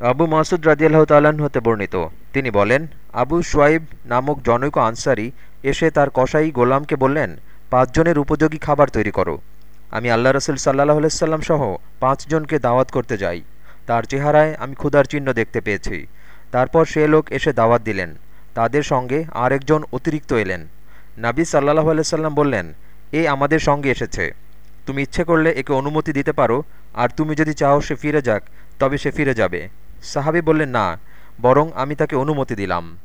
আবু মাসুদ রাজিয়াল্লাহ তাল্লাহ্ন হতে বর্ণিত। তিনি বলেন, আবু সোয়াইব নামক জনৈক আনসারি এসে তার কসাই গোলামকে বললেন, পাঁচজনের উপযোগী খাবার তৈরি করো। আমি আল্লাহ রসুল সাল্লাহ আলাইসাল্লাম সহ পাঁচজনকে দাওয়াত করতে যাই। তার চেহারায় আমি ক্ষুধার চিহ্ন দেখতে পেয়েছি। তারপর সে লোক এসে দাওয়াত দিলেন। তাদের সঙ্গে আর একজন অতিরিক্ত এলেন। নাবী সাল্লাহ আলাইসাল্লাম বললেন, এ আমাদের সঙ্গে এসেছে। তুমি ইচ্ছে করলে একে অনুমতি দিতে পারো, আর তুমি যদি চাও সে ফিরে যাক, তবে সে ফিরে যাবে। সাহাবি বললেন না বরং আমি তাকে অনুমতি দিলাম।